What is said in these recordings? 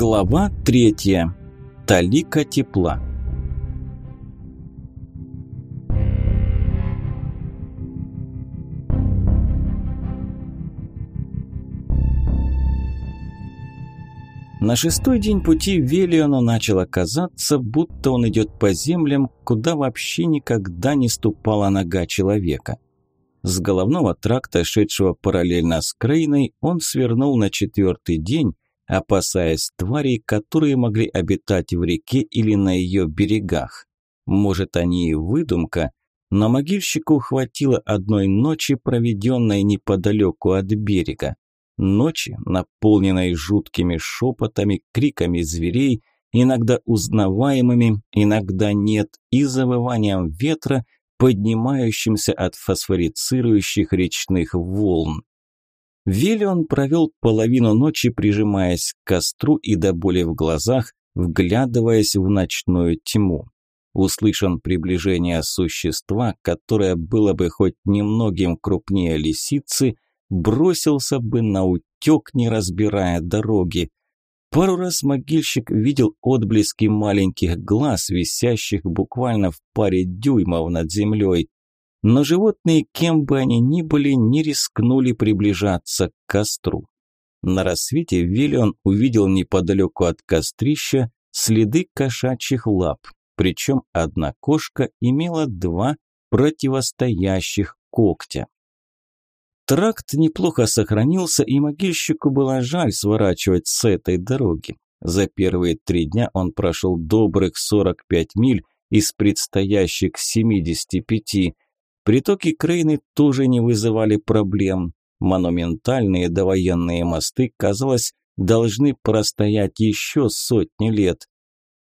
Глава третья. Талика тепла. На шестой день пути Велиону начало казаться, будто он идет по землям, куда вообще никогда не ступала нога человека. С головного тракта, шедшего параллельно с Крейной, он свернул на четвертый день, опасаясь тварей, которые могли обитать в реке или на ее берегах. Может, они и выдумка, но могильщику хватило одной ночи, проведенной неподалеку от берега. Ночи, наполненной жуткими шепотами, криками зверей, иногда узнаваемыми, иногда нет, и завыванием ветра, поднимающимся от фосфорицирующих речных волн. Виллион провел половину ночи, прижимаясь к костру и до боли в глазах, вглядываясь в ночную тьму. Услышан приближение существа, которое было бы хоть немногим крупнее лисицы, бросился бы на утек, не разбирая дороги. Пару раз могильщик видел отблески маленьких глаз, висящих буквально в паре дюймов над землей. Но животные, кем бы они ни были, не рискнули приближаться к костру. На рассвете Виллион увидел неподалеку от кострища следы кошачьих лап, причем одна кошка имела два противостоящих когтя. Тракт неплохо сохранился, и могильщику было жаль сворачивать с этой дороги. За первые три дня он прошел добрых 45 миль из предстоящих 75, Притоки Крейны тоже не вызывали проблем. Монументальные довоенные мосты, казалось, должны простоять еще сотни лет.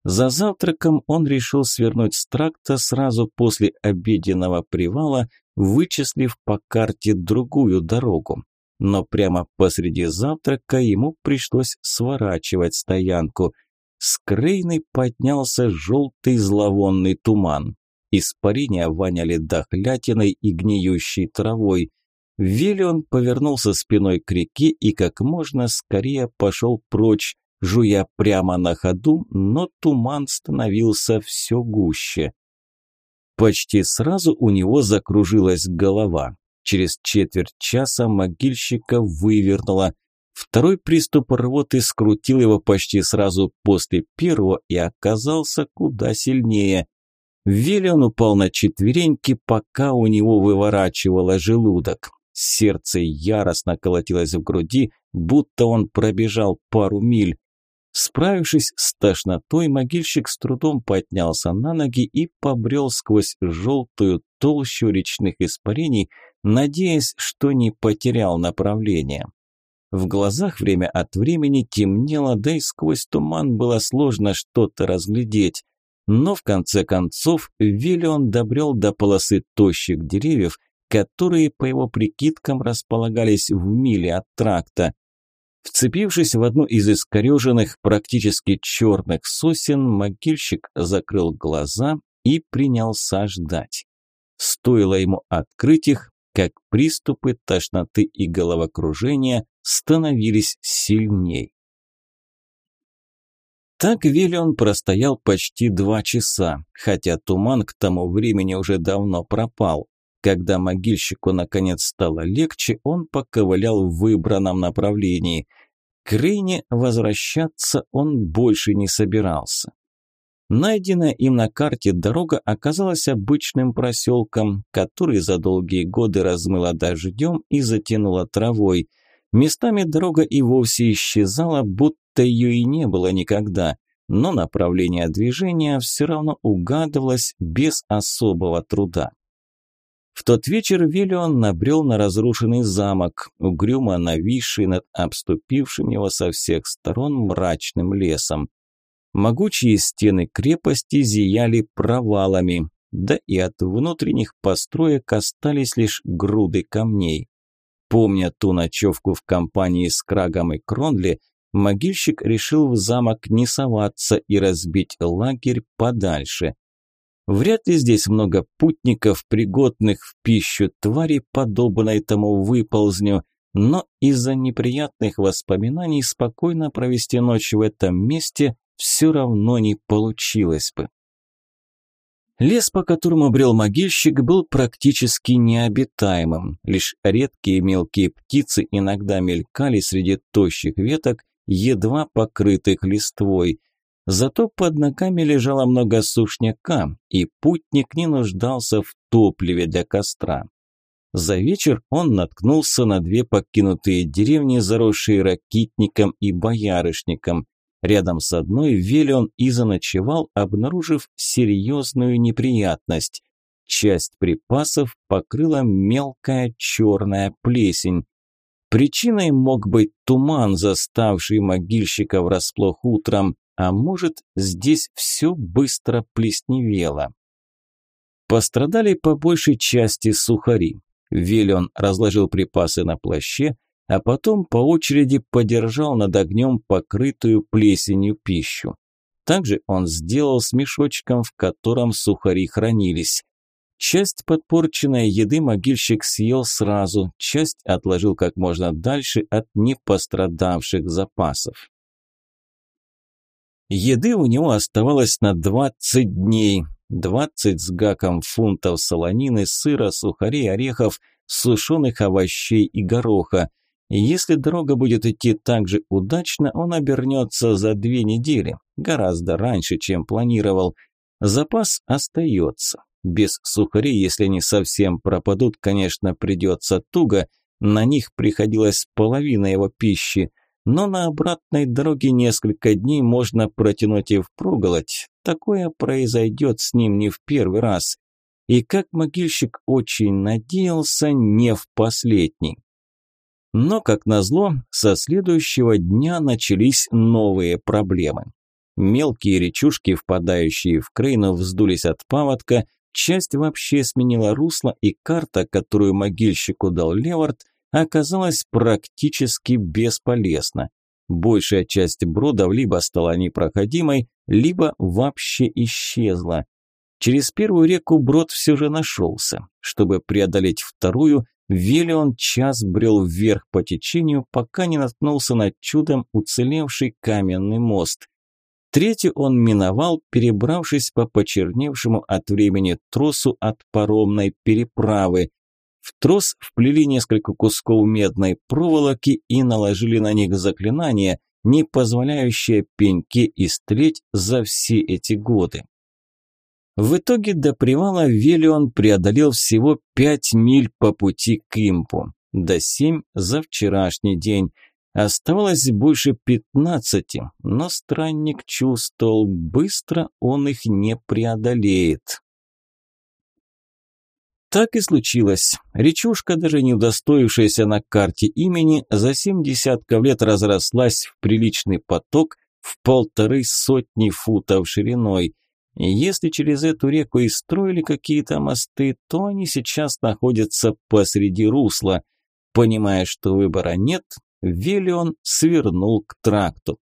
За завтраком он решил свернуть с тракта сразу после обеденного привала, вычислив по карте другую дорогу. Но прямо посреди завтрака ему пришлось сворачивать стоянку. С Крейны поднялся желтый зловонный туман. Испарения воняли дохлятиной и гниющей травой. Велион повернулся спиной к реке и как можно скорее пошел прочь, жуя прямо на ходу, но туман становился все гуще. Почти сразу у него закружилась голова. Через четверть часа могильщика вывернуло. Второй приступ рвоты скрутил его почти сразу после первого и оказался куда сильнее. Виллиан упал на четвереньки, пока у него выворачивало желудок. Сердце яростно колотилось в груди, будто он пробежал пару миль. Справившись с тошнотой, могильщик с трудом поднялся на ноги и побрел сквозь желтую толщу речных испарений, надеясь, что не потерял направление. В глазах время от времени темнело, да и сквозь туман было сложно что-то разглядеть. Но в конце концов Виллион добрел до полосы тощих деревьев, которые, по его прикидкам, располагались в миле от тракта. Вцепившись в одну из искореженных, практически черных сосен, могильщик закрыл глаза и принялся ждать. Стоило ему открыть их, как приступы тошноты и головокружения становились сильней. Так Виллион простоял почти два часа, хотя туман к тому времени уже давно пропал. Когда могильщику наконец стало легче, он поковылял в выбранном направлении. К Рейне возвращаться он больше не собирался. Найденная им на карте дорога оказалась обычным проселком, который за долгие годы размыло дождем и затянуло травой. Местами дорога и вовсе исчезала, будто будто ее и не было никогда, но направление движения все равно угадывалось без особого труда. В тот вечер Виллион набрел на разрушенный замок, угрюмо нависший над обступившим его со всех сторон мрачным лесом. Могучие стены крепости зияли провалами, да и от внутренних построек остались лишь груды камней. Помня ту ночевку в компании с Крагом и Кронли, могильщик решил в замок не соваться и разбить лагерь подальше. Вряд ли здесь много путников, пригодных в пищу твари, подобной тому выползню, но из-за неприятных воспоминаний спокойно провести ночь в этом месте все равно не получилось бы. Лес, по которому брел могильщик, был практически необитаемым. Лишь редкие мелкие птицы иногда мелькали среди тощих веток, едва покрытых листвой. Зато под ногами лежало много сушняка, и путник не нуждался в топливе для костра. За вечер он наткнулся на две покинутые деревни, заросшие ракитником и боярышником. Рядом с одной Велион и заночевал, обнаружив серьезную неприятность. Часть припасов покрыла мелкая черная плесень. Причиной мог быть туман, заставший могильщика врасплох утром, а может, здесь все быстро плесневело. Пострадали по большей части сухари. Велион разложил припасы на плаще, а потом по очереди подержал над огнем покрытую плесенью пищу. Также он сделал с мешочком, в котором сухари хранились. Часть подпорченной еды могильщик съел сразу, часть отложил как можно дальше от непострадавших запасов. Еды у него оставалось на 20 дней, 20 с гаком фунтов солонины, сыра, сухарей, орехов, сушеных овощей и гороха. Если дорога будет идти так же удачно, он обернется за две недели, гораздо раньше, чем планировал. Запас остается. Без сухарей, если они совсем пропадут, конечно, придется туго. На них приходилась половина его пищи. Но на обратной дороге несколько дней можно протянуть и впроголодь. Такое произойдет с ним не в первый раз. И как могильщик очень надеялся, не в последний. Но, как назло, со следующего дня начались новые проблемы. Мелкие речушки, впадающие в Крейну, вздулись от паводка, часть вообще сменила русло, и карта, которую могильщику дал Левард, оказалась практически бесполезна. Большая часть бродов либо стала непроходимой, либо вообще исчезла. Через первую реку брод все же нашелся. Чтобы преодолеть вторую, Велион час брел вверх по течению, пока не наткнулся на чудом уцелевший каменный мост. Третий он миновал, перебравшись по почерневшему от времени тросу от паромной переправы. В трос вплели несколько кусков медной проволоки и наложили на них заклинание, не позволяющее пеньке истлеть за все эти годы. В итоге до привала Велион преодолел всего пять миль по пути к Импу, до семь за вчерашний день. Оставалось больше пятнадцати, но странник чувствовал, быстро он их не преодолеет. Так и случилось. Речушка, даже не удостоившаяся на карте имени, за семь десятков лет разрослась в приличный поток в полторы сотни футов шириной – если через эту реку и строили какие-то мосты, то они сейчас находятся посреди русла. Понимая, что выбора нет, Велион свернул к тракту.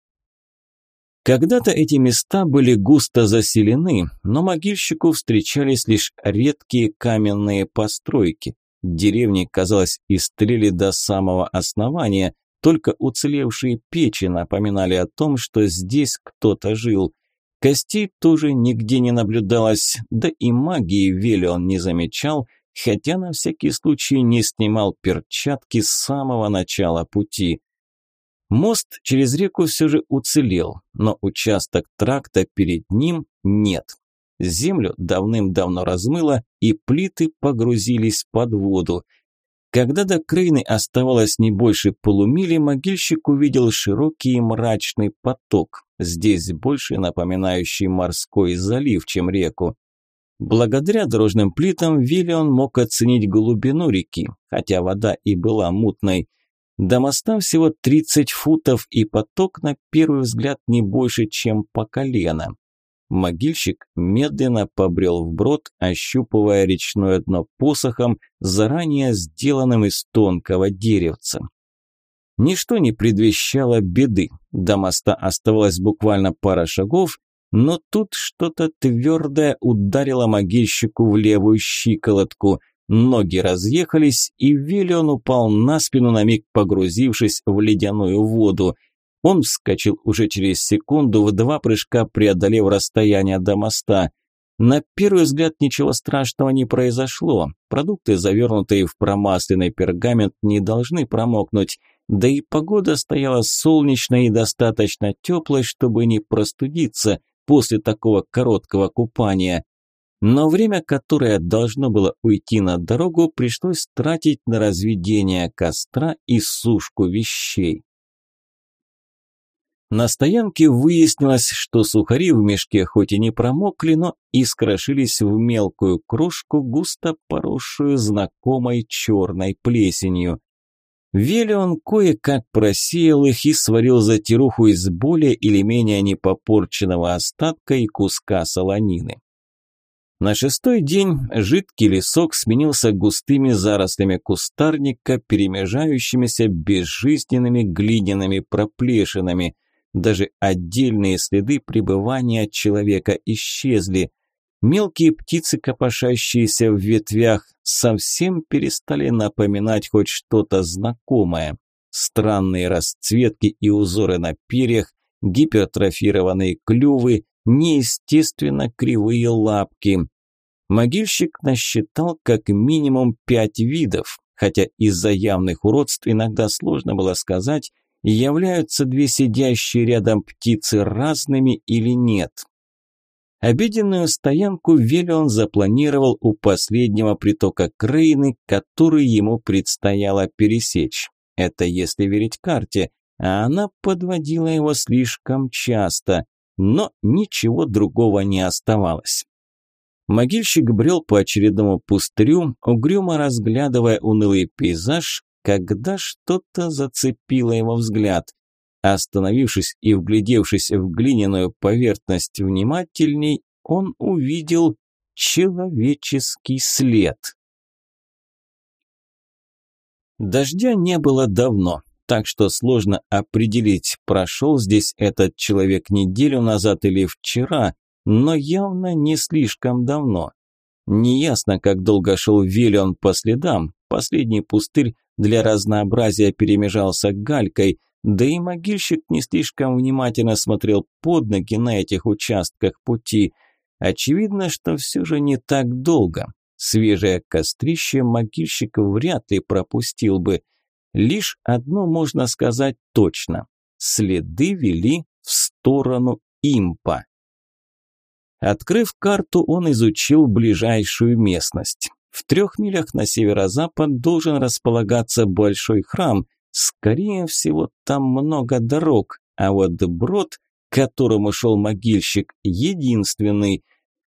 Когда-то эти места были густо заселены, но могильщику встречались лишь редкие каменные постройки. Деревни, казалось, истрели до самого основания, только уцелевшие печи напоминали о том, что здесь кто-то жил. Костей тоже нигде не наблюдалось, да и магии Вели он не замечал, хотя на всякий случай не снимал перчатки с самого начала пути. Мост через реку все же уцелел, но участок тракта перед ним нет. Землю давным-давно размыло, и плиты погрузились под воду – когда до Крейны оставалось не больше полумили, могильщик увидел широкий и мрачный поток, здесь больше напоминающий морской залив, чем реку. Благодаря дорожным плитам Виллион мог оценить глубину реки, хотя вода и была мутной. До моста всего 30 футов, и поток на первый взгляд не больше, чем по колено. Могильщик медленно побрел вброд, ощупывая речное дно посохом, заранее сделанным из тонкого деревца. Ничто не предвещало беды. До моста оставалось буквально пара шагов, но тут что-то твердое ударило могильщику в левую щиколотку. Ноги разъехались, и Велион упал на спину, на миг погрузившись в ледяную воду. Он вскочил уже через секунду, в два прыжка преодолев расстояние до моста. На первый взгляд ничего страшного не произошло. Продукты, завернутые в промасленный пергамент, не должны промокнуть. Да и погода стояла солнечная и достаточно теплой, чтобы не простудиться после такого короткого купания. Но время, которое должно было уйти на дорогу, пришлось тратить на разведение костра и сушку вещей. На стоянке выяснилось, что сухари в мешке хоть и не промокли, но искрошились в мелкую крошку, густо поросшую знакомой черной плесенью. Велион кое-как просеял их и сварил затируху из более или менее непопорченного остатка и куска солонины. На шестой день жидкий лесок сменился густыми зарослями кустарника, перемежающимися безжизненными глиняными проплешинами. Даже отдельные следы пребывания человека исчезли. Мелкие птицы, копошащиеся в ветвях, совсем перестали напоминать хоть что-то знакомое. Странные расцветки и узоры на перьях, гипертрофированные клювы, неестественно кривые лапки. Могильщик насчитал как минимум пять видов, хотя из-за явных уродств иногда сложно было сказать, являются две сидящие рядом птицы разными или нет. Обеденную стоянку Велион запланировал у последнего притока Крейны, который ему предстояло пересечь. Это если верить карте, а она подводила его слишком часто но ничего другого не оставалось. Могильщик брел по очередному пустырю, угрюмо разглядывая унылый пейзаж, когда что-то зацепило его взгляд. Остановившись и вглядевшись в глиняную поверхность внимательней, он увидел человеческий след. Дождя не было давно, так что сложно определить, прошел здесь этот человек неделю назад или вчера, но явно не слишком давно. Неясно, как долго шел Велион по следам, последний пустырь для разнообразия перемежался галькой, да и могильщик не слишком внимательно смотрел под ноги на этих участках пути. Очевидно, что все же не так долго. Свежее кострище могильщик вряд ли пропустил бы – Лишь одно можно сказать точно. Следы вели в сторону импа. Открыв карту, он изучил ближайшую местность. В трех милях на северо-запад должен располагаться большой храм. Скорее всего, там много дорог, а вот брод, к которому шел могильщик, единственный.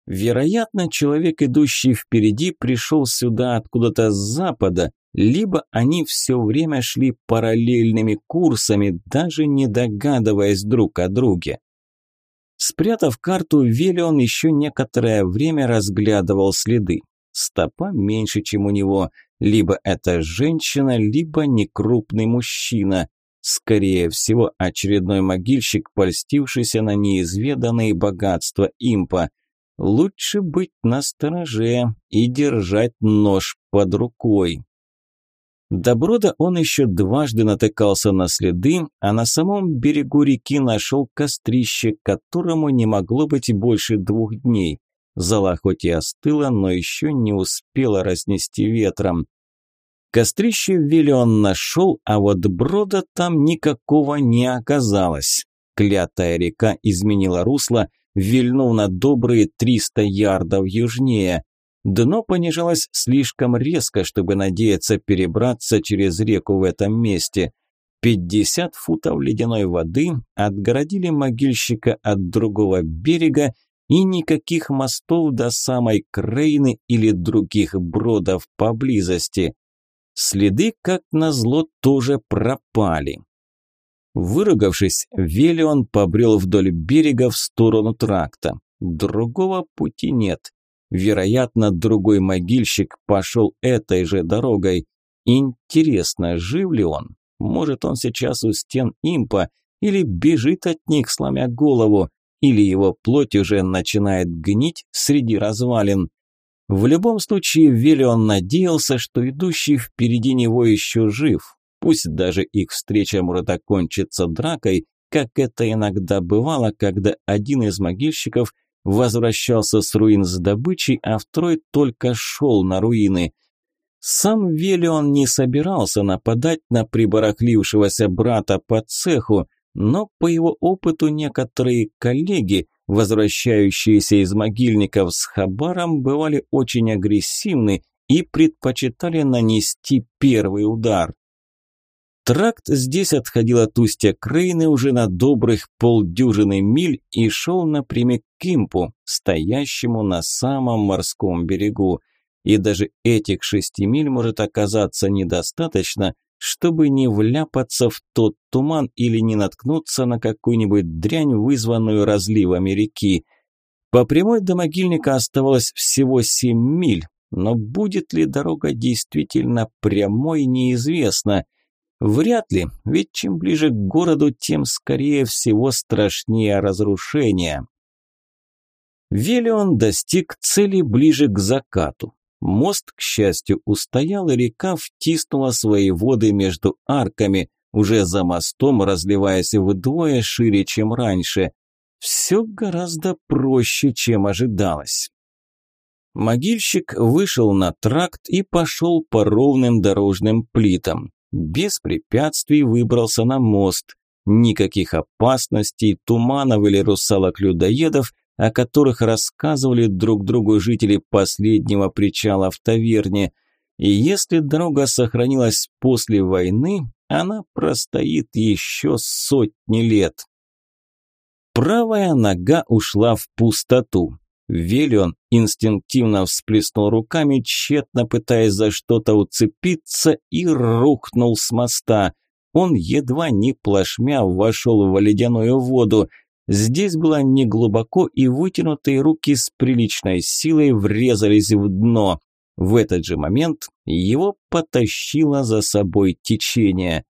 Вероятно, человек, идущий впереди, пришел сюда откуда-то с запада, либо они все время шли параллельными курсами, даже не догадываясь друг о друге. Спрятав карту, Велион еще некоторое время разглядывал следы. Стопа меньше, чем у него. Либо это женщина, либо некрупный мужчина. Скорее всего, очередной могильщик, польстившийся на неизведанные богатства импа. Лучше быть настороже и держать нож под рукой. До брода он еще дважды натыкался на следы, а на самом берегу реки нашел кострище, которому не могло быть больше двух дней. Зала хоть и остыла, но еще не успела разнести ветром. Кострище Виллион нашел, а вот брода там никакого не оказалось. Клятая река изменила русло, вильнув на добрые 300 ярдов южнее. Дно понижалось слишком резко, чтобы надеяться перебраться через реку в этом месте. 50 футов ледяной воды отгородили могильщика от другого берега и никаких мостов до самой Крейны или других бродов поблизости. Следы, как назло, тоже пропали. Выругавшись, Велион побрел вдоль берега в сторону тракта. Другого пути нет. Вероятно, другой могильщик пошел этой же дорогой. Интересно, жив ли он? Может, он сейчас у стен импа или бежит от них, сломя голову, или его плоть уже начинает гнить среди развалин. В любом случае, Велион надеялся, что идущий впереди него еще жив. Пусть даже их встреча может окончиться дракой, как это иногда бывало, когда один из могильщиков возвращался с руин с добычей, а второй только шел на руины. Сам Велион не собирался нападать на прибарахлившегося брата по цеху, но по его опыту некоторые коллеги, возвращающиеся из могильников с хабаром, бывали очень агрессивны и предпочитали нанести первый удар. Тракт здесь отходил от устья Крейны уже на добрых полдюжины миль и шел напрямик к Импу, стоящему на самом морском берегу. И даже этих шести миль может оказаться недостаточно, чтобы не вляпаться в тот туман или не наткнуться на какую-нибудь дрянь, вызванную разливами реки. По прямой до могильника оставалось всего семь миль, но будет ли дорога действительно прямой, неизвестно – Вряд ли, ведь чем ближе к городу, тем скорее всего страшнее разрушение. Велион достиг цели ближе к закату. Мост, к счастью, устоял, и река втиснула свои воды между арками, уже за мостом разливаясь вдвое шире, чем раньше. Все гораздо проще, чем ожидалось. Могильщик вышел на тракт и пошел по ровным дорожным плитам без препятствий выбрался на мост. Никаких опасностей, туманов или русалок-людоедов, о которых рассказывали друг другу жители последнего причала в таверне. И если дорога сохранилась после войны, она простоит еще сотни лет. Правая нога ушла в пустоту. Велион инстинктивно всплеснул руками, тщетно пытаясь за что-то уцепиться, и рухнул с моста. Он едва не плашмя вошел в ледяную воду. Здесь было неглубоко, и вытянутые руки с приличной силой врезались в дно. В этот же момент его потащило за собой течение.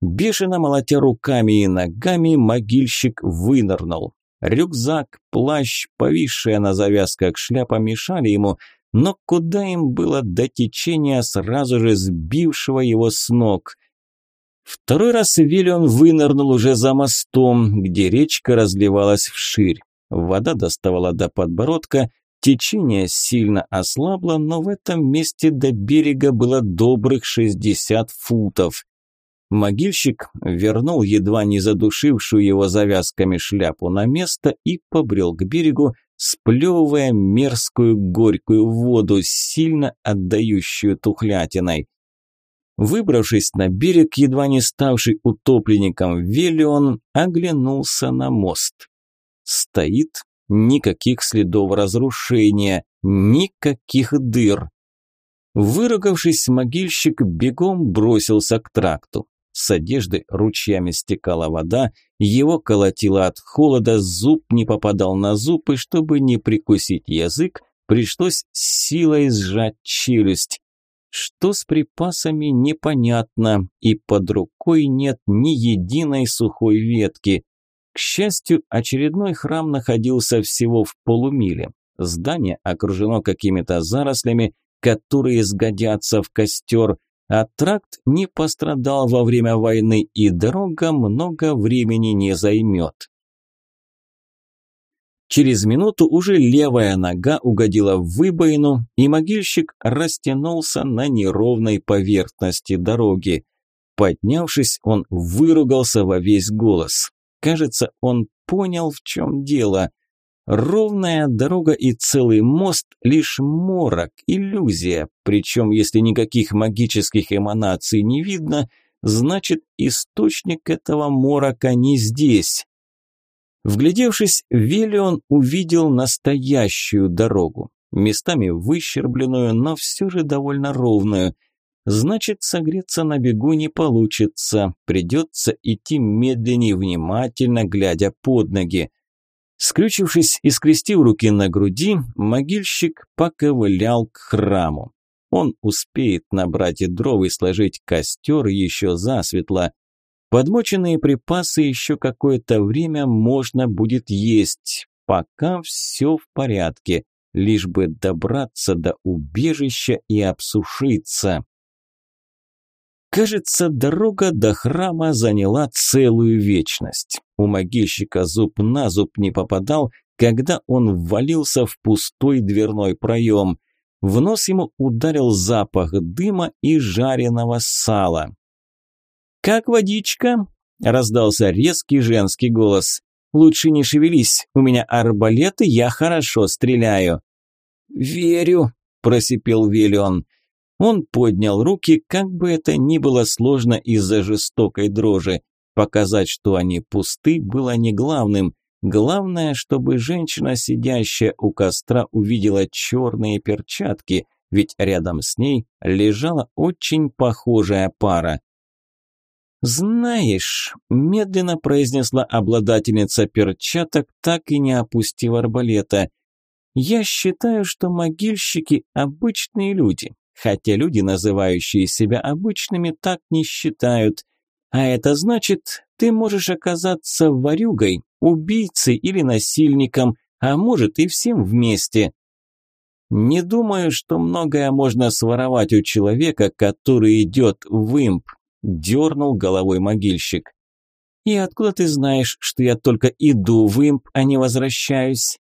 Бешено молотя руками и ногами, могильщик вынырнул. Рюкзак, плащ, повисшая на завязках шляпа мешали ему, но куда им было до течения, сразу же сбившего его с ног? Второй раз Виллион вынырнул уже за мостом, где речка разливалась вширь. Вода доставала до подбородка, течение сильно ослабло, но в этом месте до берега было добрых 60 футов. Могильщик вернул едва не задушившую его завязками шляпу на место и побрел к берегу, сплевывая мерзкую горькую воду, сильно отдающую тухлятиной. Выбравшись на берег, едва не ставший утопленником Велион, оглянулся на мост. Стоит никаких следов разрушения, никаких дыр. Выругавшись, могильщик бегом бросился к тракту. С одежды ручьями стекала вода, его колотило от холода, зуб не попадал на зуб, и чтобы не прикусить язык, пришлось силой сжать челюсть. Что с припасами, непонятно, и под рукой нет ни единой сухой ветки. К счастью, очередной храм находился всего в полумиле. Здание окружено какими-то зарослями, которые сгодятся в костер – а тракт не пострадал во время войны, и дорога много времени не займет. Через минуту уже левая нога угодила в выбоину, и могильщик растянулся на неровной поверхности дороги. Поднявшись, он выругался во весь голос. Кажется, он понял, в чем дело. Ровная дорога и целый мост – лишь морок, иллюзия. Причем, если никаких магических эманаций не видно, значит, источник этого морока не здесь. Вглядевшись, Велион увидел настоящую дорогу. Местами выщербленную, но все же довольно ровную. Значит, согреться на бегу не получится. Придется идти медленнее, внимательно глядя под ноги. Скрючившись и скрестив руки на груди, могильщик поковылял к храму. Он успеет набрать и дров и сложить костер еще засветло. Подмоченные припасы еще какое-то время можно будет есть, пока все в порядке. лишь бы добраться до убежища и обсушиться. Кажется, дорога до храма заняла целую вечность. У могильщика зуб на зуб не попадал, когда он ввалился в пустой дверной проем. В нос ему ударил запах дыма и жареного сала. «Как водичка?» – раздался резкий женский голос. «Лучше не шевелись, у меня арбалет, и я хорошо стреляю». «Верю», – просипел Виллион. Он поднял руки, как бы это ни было сложно из-за жестокой дрожи. Показать, что они пусты, было не главным. Главное, чтобы женщина, сидящая у костра, увидела черные перчатки, ведь рядом с ней лежала очень похожая пара. «Знаешь», – медленно произнесла обладательница перчаток, так и не опустив арбалета, – «я считаю, что могильщики – обычные люди, хотя люди, называющие себя обычными, так не считают. А это значит, ты можешь оказаться ворюгой, убийцей или насильником, а может и всем вместе. Не думаю, что многое можно своровать у человека, который идет в имп, дернул головой могильщик. И откуда ты знаешь, что я только иду в имп, а не возвращаюсь?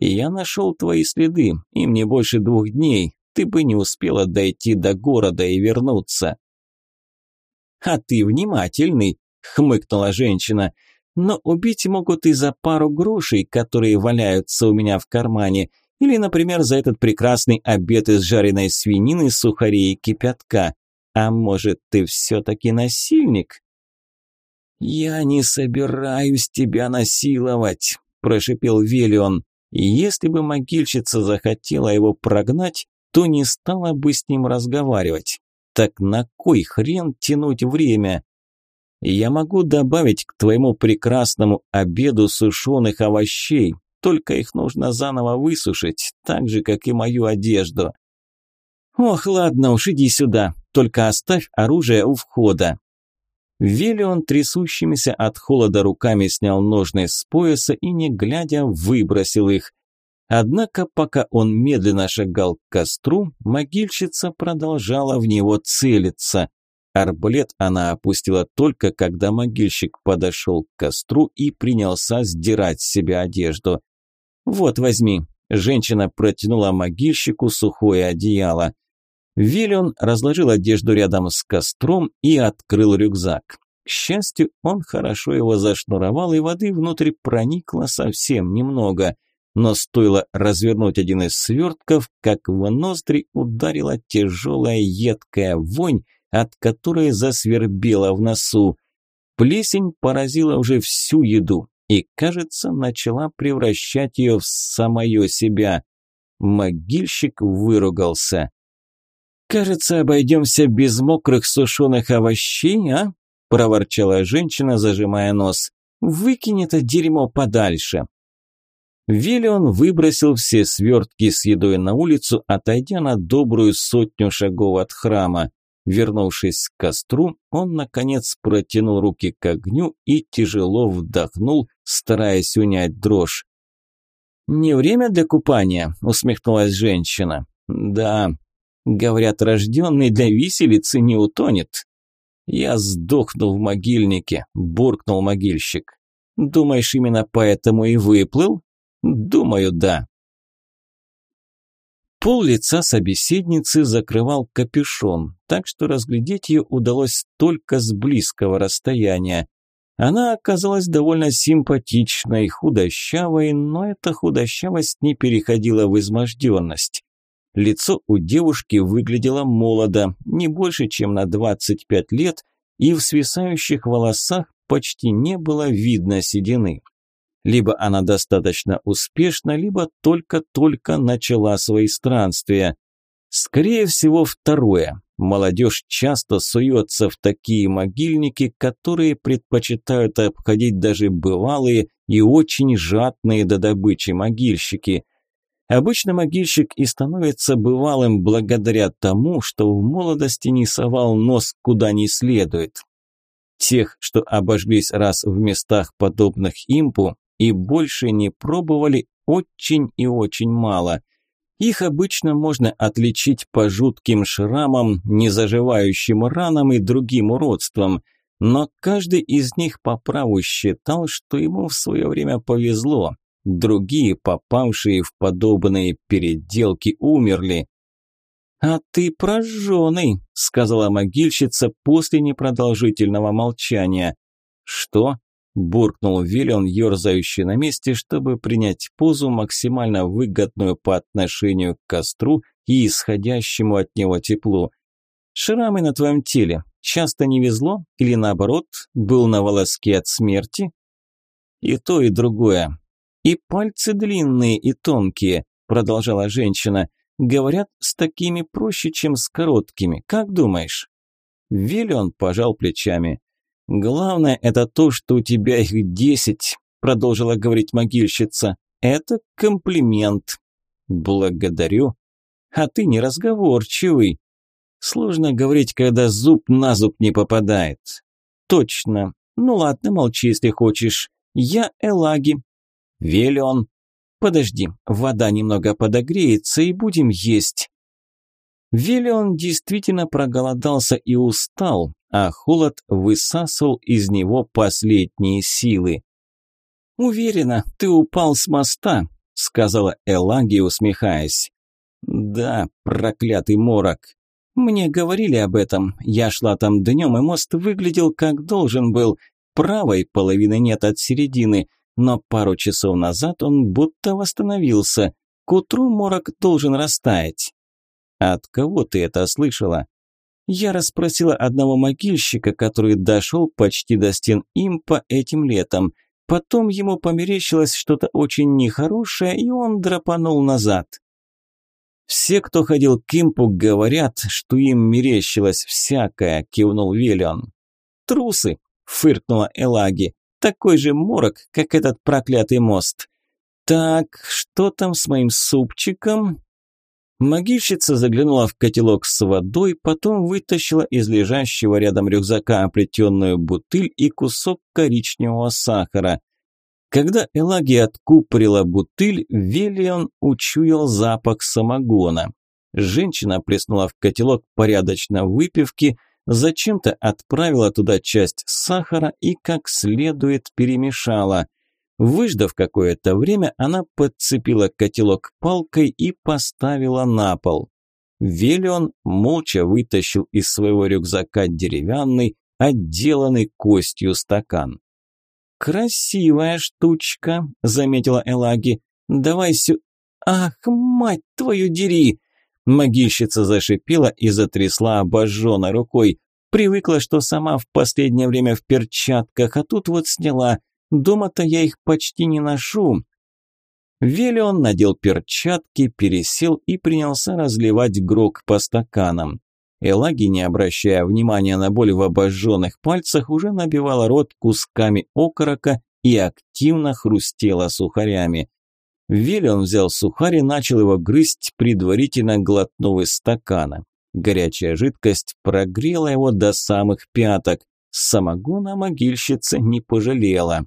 Я нашел твои следы, им не больше двух дней, ты бы не успела дойти до города и вернуться. А ты внимательный, хмыкнула женщина. Но убить могут и за пару грошей, которые валяются у меня в кармане, или, например, за этот прекрасный обед из жареной свинины, сухарей и кипятка. А может, ты все-таки насильник? «Я не собираюсь тебя насиловать», – прошипел Велион. Если бы могильщица захотела его прогнать, то не стала бы с ним разговаривать. Так на кой хрен тянуть время? Я могу добавить к твоему прекрасному обеду сушеных овощей, только их нужно заново высушить, так же, как и мою одежду. Ох, ладно уж, иди сюда, только оставь оружие у входа. Велион трясущимися от холода руками снял ножны с пояса и, не глядя, выбросил их. Однако, пока он медленно шагал к костру, могильщица продолжала в него целиться. Арбалет она опустила только, когда могильщик подошел к костру и принялся сдирать с себя одежду. «Вот, возьми». Женщина протянула могильщику сухое одеяло. Виллион разложил одежду рядом с костром и открыл рюкзак. К счастью, он хорошо его зашнуровал, и воды внутрь проникло совсем немного – но стоило развернуть один из свертков, как в ноздри ударила тяжелая едкая вонь, от которой засвербела в носу. Плесень поразила уже всю еду и, кажется, начала превращать ее в самое себя. Могильщик выругался. «Кажется, обойдемся без мокрых сушеных овощей, а?» – проворчала женщина, зажимая нос. «Выкинь это дерьмо подальше». Виллион выбросил все свертки с едой на улицу, отойдя на добрую сотню шагов от храма. Вернувшись к костру, он, наконец, протянул руки к огню и тяжело вдохнул, стараясь унять дрожь. «Не время для купания», – усмехнулась женщина. «Да, говорят, рожденный для виселицы не утонет». «Я сдохну в могильнике», – буркнул могильщик. «Думаешь, именно поэтому и выплыл?» Думаю, да. Пол лица собеседницы закрывал капюшон, так что разглядеть ее удалось только с близкого расстояния. Она оказалась довольно симпатичной, худощавой, но эта худощавость не переходила в изможденность. Лицо у девушки выглядело молодо, не больше, чем на 25 лет, и в свисающих волосах почти не было видно седины. Либо она достаточно успешна, либо только-только начала свои странствия. Скорее всего, второе. Молодежь часто суется в такие могильники, которые предпочитают обходить даже бывалые и очень жадные до добычи могильщики. Обычно могильщик и становится бывалым благодаря тому, что в молодости не совал нос куда не следует. Тех, что обожглись раз в местах, подобных импу, и больше не пробовали очень и очень мало. Их обычно можно отличить по жутким шрамам, незаживающим ранам и другим уродствам, но каждый из них по праву считал, что ему в свое время повезло. Другие, попавшие в подобные переделки, умерли. «А ты прожженный», – сказала могильщица после непродолжительного молчания. «Что?» – буркнул Виллион, ерзающий на месте, чтобы принять позу, максимально выгодную по отношению к костру и исходящему от него теплу. «Шрамы на твоем теле. Часто не везло? Или наоборот, был на волоске от смерти?» «И то, и другое. И пальцы длинные и тонкие», – продолжала женщина. Говорят, с такими проще, чем с короткими. Как думаешь? Виллион пожал плечами. Главное это то, что у тебя их десять, продолжила говорить могильщица. Это комплимент. Благодарю. А ты не разговорчивый. Сложно говорить, когда зуб на зуб не попадает. Точно. Ну ладно, молчи, если хочешь. Я Элаги. Велион. «Подожди, вода немного подогреется и будем есть». Виллион действительно проголодался и устал, а холод высасывал из него последние силы. «Уверена, ты упал с моста», – сказала Элаги, усмехаясь. «Да, проклятый морок. Мне говорили об этом. Я шла там днем, и мост выглядел как должен был. Правой половины нет от середины, но пару часов назад он будто восстановился. К утру морок должен растаять. От кого ты это слышала? Я расспросила одного могильщика, который дошел почти до стен импа этим летом. Потом ему померещилось что-то очень нехорошее, и он драпанул назад. «Все, кто ходил к импу, говорят, что им мерещилось всякое», – кивнул Велион. «Трусы», – фыркнула Элаги. Такой же морок, как этот проклятый мост. Так, что там с моим супчиком? Могильщица заглянула в котелок с водой, потом вытащила из лежащего рядом рюкзака оплетенную бутыль и кусок коричневого сахара. Когда Элаги откупорила бутыль, Велион учуял запах самогона. Женщина плеснула в котелок порядочно выпивки, зачем-то отправила туда часть сахара и как следует перемешала. Выждав какое-то время, она подцепила котелок палкой и поставила на пол. Велион молча вытащил из своего рюкзака деревянный, отделанный костью стакан. «Красивая штучка», – заметила Элаги. «Давай сю...» «Ах, мать твою дери!» Могильщица зашипела и затрясла обожженной рукой. Привыкла, что сама в последнее время в перчатках, а тут вот сняла. Дома-то я их почти не ношу. Велион надел перчатки, пересел и принялся разливать грог по стаканам. Элаги, не обращая внимания на боль в обожженных пальцах, уже набивала рот кусками окорока и активно хрустела сухарями. Виллион взял сухарь и начал его грызть, предварительно глотнув из стакана. Горячая жидкость прогрела его до самых пяток. Самогона могильщица не пожалела.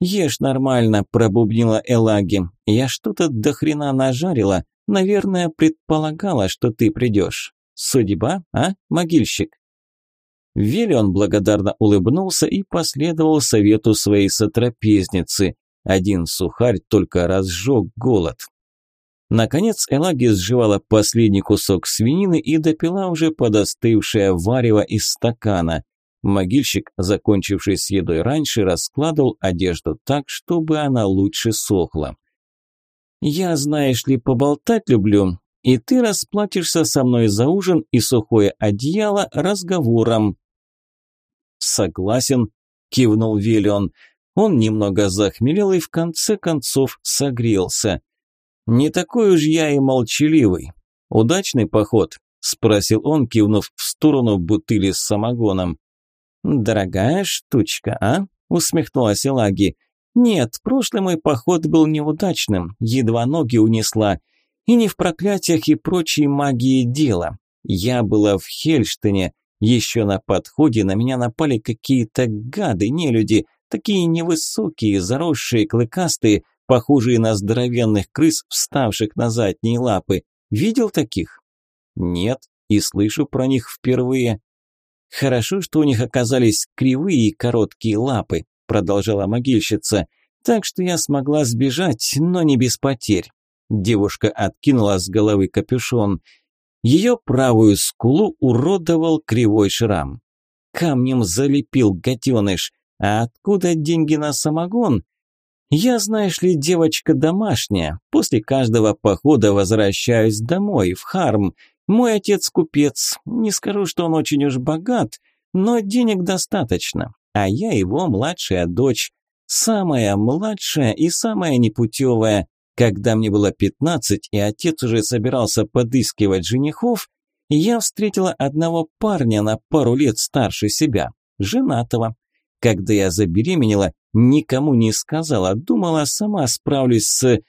«Ешь нормально», – пробубнила Элаги. «Я что-то до хрена нажарила. Наверное, предполагала, что ты придешь. Судьба, а, могильщик?» Велион благодарно улыбнулся и последовал совету своей сотрапезницы. Один сухарь только разжег голод. Наконец Элаги сживала последний кусок свинины и допила уже подостывшее варево из стакана. Могильщик, закончивший с едой раньше, раскладывал одежду так, чтобы она лучше сохла. «Я, знаешь ли, поболтать люблю, и ты расплатишься со мной за ужин и сухое одеяло разговором». «Согласен», – кивнул Виллион. Он немного захмелел и в конце концов согрелся. «Не такой уж я и молчаливый. Удачный поход?» – спросил он, кивнув в сторону бутыли с самогоном. «Дорогая штучка, а?» – усмехнулась Элаги. «Нет, прошлый мой поход был неудачным, едва ноги унесла. И не в проклятиях и прочей магии дело. Я была в Хельштине, еще на подходе на меня напали какие-то гады, нелюди, такие невысокие, заросшие, клыкастые, похожие на здоровенных крыс, вставших на задние лапы. Видел таких? Нет, и слышу про них впервые. Хорошо, что у них оказались кривые и короткие лапы, продолжала могильщица, так что я смогла сбежать, но не без потерь. Девушка откинула с головы капюшон. Ее правую скулу уродовал кривой шрам. Камнем залепил гаденыш. А откуда деньги на самогон? Я, знаешь ли, девочка домашняя. После каждого похода возвращаюсь домой, в Харм. Мой отец купец. Не скажу, что он очень уж богат, но денег достаточно. А я его младшая дочь. Самая младшая и самая непутевая. Когда мне было 15, и отец уже собирался подыскивать женихов, я встретила одного парня на пару лет старше себя, женатого. Когда я забеременела, никому не сказала, думала, сама справлюсь с...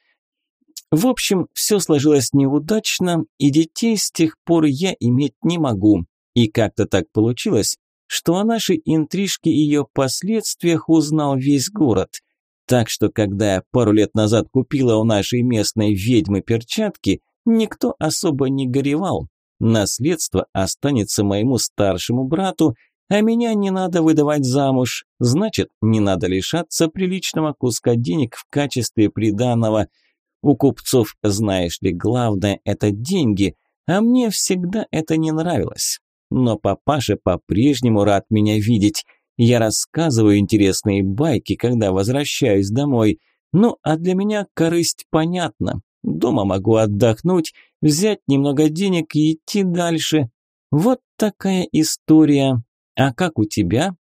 В общем, все сложилось неудачно, и детей с тех пор я иметь не могу. И как-то так получилось, что о нашей интрижке и ее последствиях узнал весь город. Так что, когда я пару лет назад купила у нашей местной ведьмы перчатки, никто особо не горевал. Наследство останется моему старшему брату, а меня не надо выдавать замуж. Значит, не надо лишаться приличного куска денег в качестве приданого. У купцов, знаешь ли, главное – это деньги, а мне всегда это не нравилось. Но папаша по-прежнему рад меня видеть – я рассказываю интересные байки, когда возвращаюсь домой. Ну, а для меня корысть понятна. Дома могу отдохнуть, взять немного денег и идти дальше. Вот такая история. А как у тебя?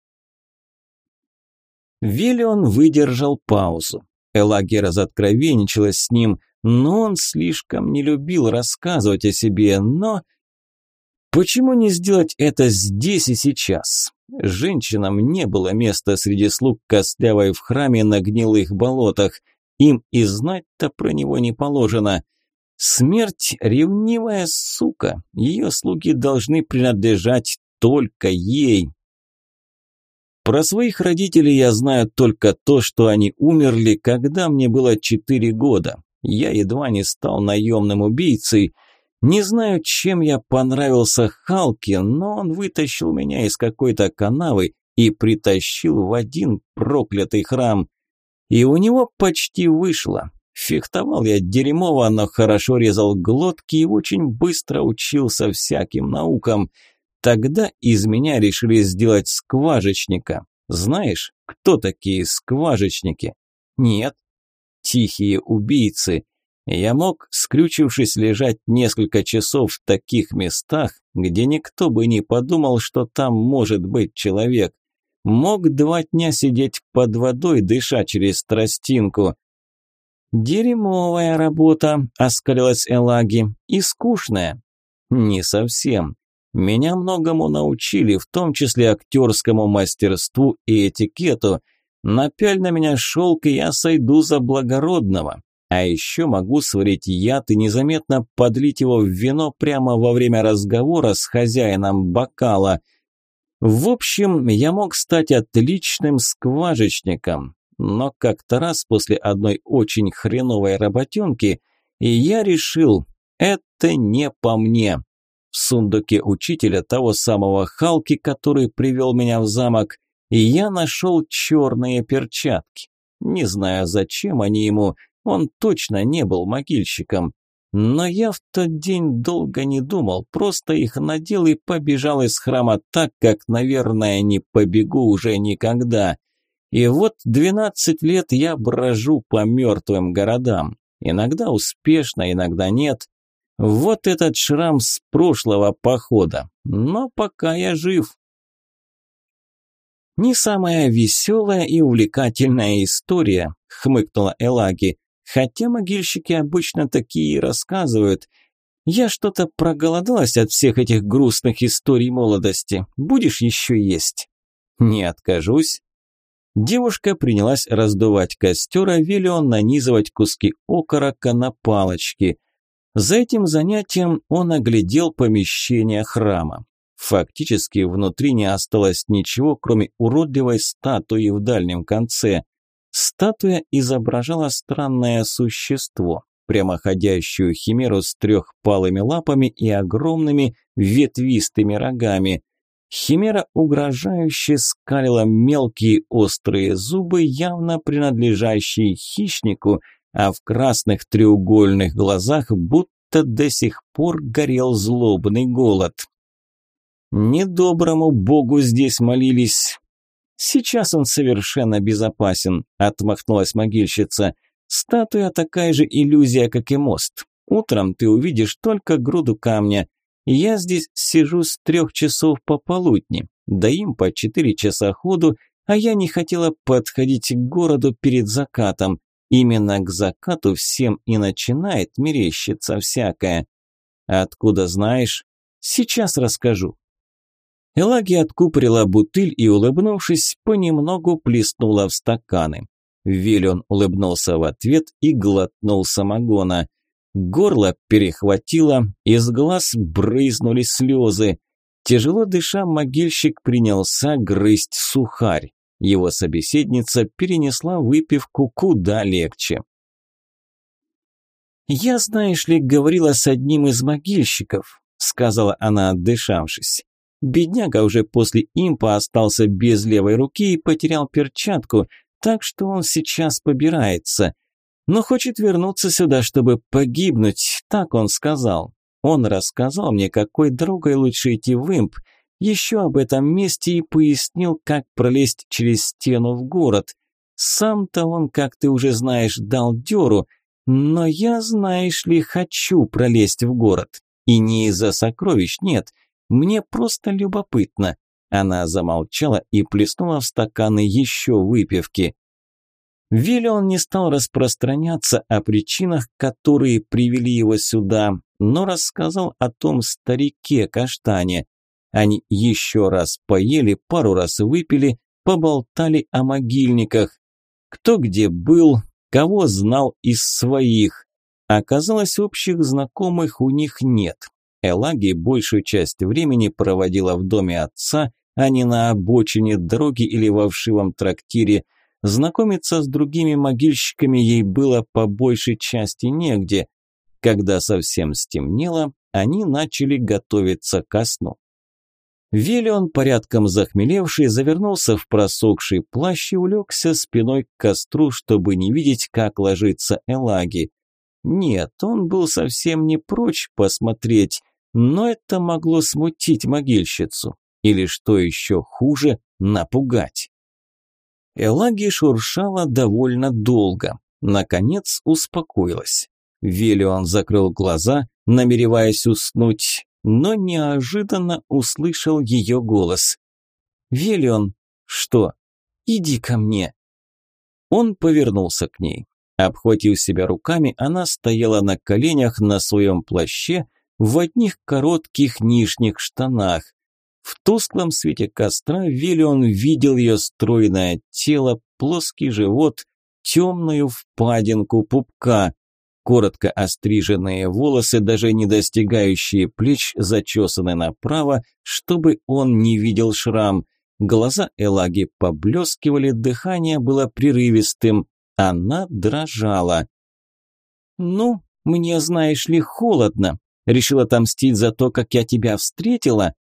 Велион выдержал паузу. Элаги разоткровенничалась с ним, но он слишком не любил рассказывать о себе, но... Почему не сделать это здесь и сейчас? Женщинам не было места среди слуг костлявой в храме на гнилых болотах. Им и знать-то про него не положено. Смерть – ревнивая сука. Ее слуги должны принадлежать только ей. Про своих родителей я знаю только то, что они умерли, когда мне было четыре года. Я едва не стал наемным убийцей – не знаю, чем я понравился Халке, но он вытащил меня из какой-то канавы и притащил в один проклятый храм. И у него почти вышло. Фехтовал я дерьмово, но хорошо резал глотки и очень быстро учился всяким наукам. Тогда из меня решили сделать скважечника. Знаешь, кто такие скважечники? Нет. Тихие убийцы. Я мог, скрючившись, лежать несколько часов в таких местах, где никто бы не подумал, что там может быть человек. Мог два дня сидеть под водой, дыша через тростинку. «Дерьмовая работа», – оскалилась Элаги, – «и скучная». «Не совсем. Меня многому научили, в том числе актерскому мастерству и этикету. Напяль на меня шелк, и я сойду за благородного. А еще могу сварить яд и незаметно подлить его в вино прямо во время разговора с хозяином бокала. В общем, я мог стать отличным скважечником, но как-то раз после одной очень хреновой работенки я решил, это не по мне. В сундуке учителя того самого Халки, который привел меня в замок, я нашел черные перчатки. Не знаю, зачем они ему, он точно не был могильщиком. Но я в тот день долго не думал, просто их надел и побежал из храма так, как, наверное, не побегу уже никогда. И вот двенадцать лет я брожу по мертвым городам. Иногда успешно, иногда нет. Вот этот шрам с прошлого похода. Но пока я жив. «Не самая веселая и увлекательная история», – хмыкнула Элаги. Хотя могильщики обычно такие рассказывают. Я что-то проголодалась от всех этих грустных историй молодости. Будешь еще есть? Не откажусь. Девушка принялась раздувать костер, а Виллион нанизывать куски окорока на палочки. За этим занятием он оглядел помещение храма. Фактически внутри не осталось ничего, кроме уродливой статуи в дальнем конце. Статуя изображала странное существо, прямоходящую химеру с трехпалыми лапами и огромными ветвистыми рогами. Химера угрожающе скалила мелкие острые зубы, явно принадлежащие хищнику, а в красных треугольных глазах будто до сих пор горел злобный голод. Недоброму богу здесь молились. Сейчас он совершенно безопасен, отмахнулась могильщица. Статуя такая же иллюзия, как и мост. Утром ты увидишь только груду камня. Я здесь сижу с трех часов пополудни, да им по четыре часа ходу, а я не хотела подходить к городу перед закатом. Именно к закату всем и начинает мерещиться всякое. Откуда знаешь? Сейчас расскажу. Элаги откупорила бутыль и, улыбнувшись, понемногу плеснула в стаканы. Виллион улыбнулся в ответ и глотнул самогона. Горло перехватило, из глаз брызнули слезы. Тяжело дыша, могильщик принялся грызть сухарь. Его собеседница перенесла выпивку куда легче. «Я, знаешь ли, говорила с одним из могильщиков», – сказала она, отдышавшись. Бедняга уже после импа остался без левой руки и потерял перчатку, так что он сейчас побирается. Но хочет вернуться сюда, чтобы погибнуть, так он сказал. Он рассказал мне, какой дорогой лучше идти в имп, еще об этом месте и пояснил, как пролезть через стену в город. Сам-то он, как ты уже знаешь, дал дёру, но я, знаешь ли, хочу пролезть в город. И не из-за сокровищ, нет – мне просто любопытно». Она замолчала и плеснула в стаканы еще выпивки. Виллион не стал распространяться о причинах, которые привели его сюда, но рассказал о том старике Каштане. Они еще раз поели, пару раз выпили, поболтали о могильниках. Кто где был, кого знал из своих. Оказалось, общих знакомых у них нет. Элаги большую часть времени проводила в доме отца, а не на обочине дороги или во вшивом трактире. Знакомиться с другими могильщиками ей было по большей части негде. Когда совсем стемнело, они начали готовиться ко сну. Велион, порядком захмелевший, завернулся в просохший плащ и улегся спиной к костру, чтобы не видеть, как ложится Элаги. Нет, он был совсем не прочь посмотреть, но это могло смутить могильщицу. Или, что еще хуже, напугать. Элаги шуршала довольно долго. Наконец успокоилась. Велион закрыл глаза, намереваясь уснуть, но неожиданно услышал ее голос. «Велион, что? Иди ко мне!» Он повернулся к ней. Обхватив себя руками, она стояла на коленях на своем плаще, в одних коротких нижних штанах. В тусклом свете костра Виллион видел ее стройное тело, плоский живот, темную впадинку пупка, коротко остриженные волосы, даже не достигающие плеч, зачесаны направо, чтобы он не видел шрам. Глаза Элаги поблескивали, дыхание было прерывистым. Она дрожала. «Ну, мне, знаешь ли, холодно», Решил отомстить за то, как я тебя встретила?»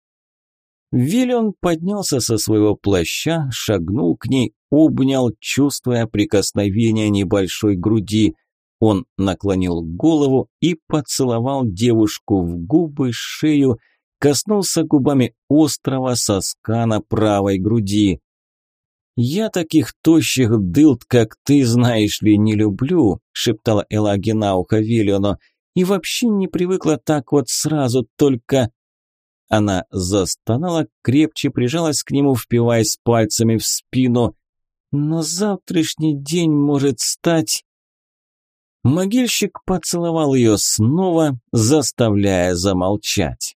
Виллион поднялся со своего плаща, шагнул к ней, обнял, чувствуя прикосновение небольшой груди. Он наклонил голову и поцеловал девушку в губы, шею, коснулся губами острого соска на правой груди. «Я таких тощих дылд, как ты, знаешь ли, не люблю», – шептала Элаги на ухо Виллиону и вообще не привыкла так вот сразу, только...» Она застонала, крепче прижалась к нему, впиваясь пальцами в спину. «Но завтрашний день может стать...» Могильщик поцеловал ее снова, заставляя замолчать.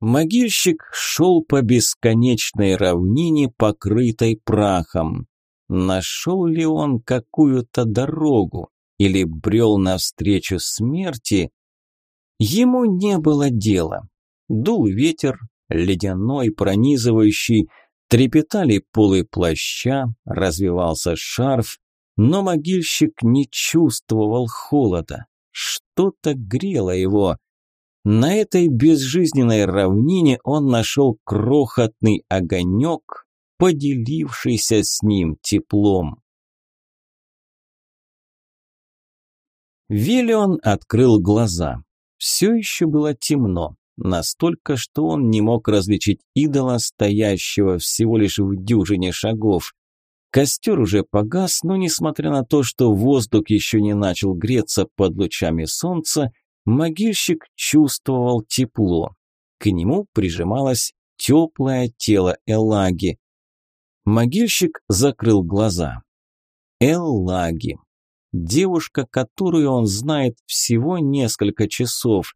Могильщик шел по бесконечной равнине, покрытой прахом. Нашел ли он какую-то дорогу или брел навстречу смерти? Ему не было дела. Дул ветер, ледяной, пронизывающий, Трепетали полы плаща, развивался шарф, но могильщик не чувствовал холода. Что-то грело его. На этой безжизненной равнине он нашел крохотный огонек, поделившийся с ним теплом. Велион открыл глаза. Все еще было темно, настолько, что он не мог различить идола, стоящего всего лишь в дюжине шагов. Костер уже погас, но несмотря на то, что воздух еще не начал греться под лучами солнца, могильщик чувствовал тепло. К нему прижималось теплое тело Эллаги. Могильщик закрыл глаза. Эллаги. Девушка, которую он знает всего несколько часов.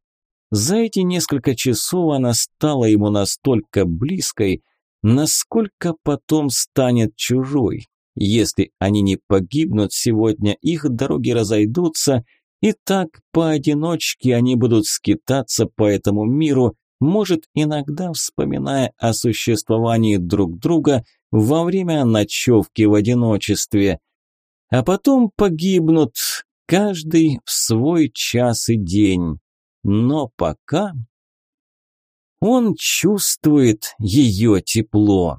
За эти несколько часов она стала ему настолько близкой, насколько потом станет чужой. Если они не погибнут сегодня, их дороги разойдутся, и так поодиночке они будут скитаться по этому миру, может, иногда вспоминая о существовании друг друга во время ночевки в одиночестве. А потом погибнут, каждый в свой час и день. Но пока он чувствует ее тепло.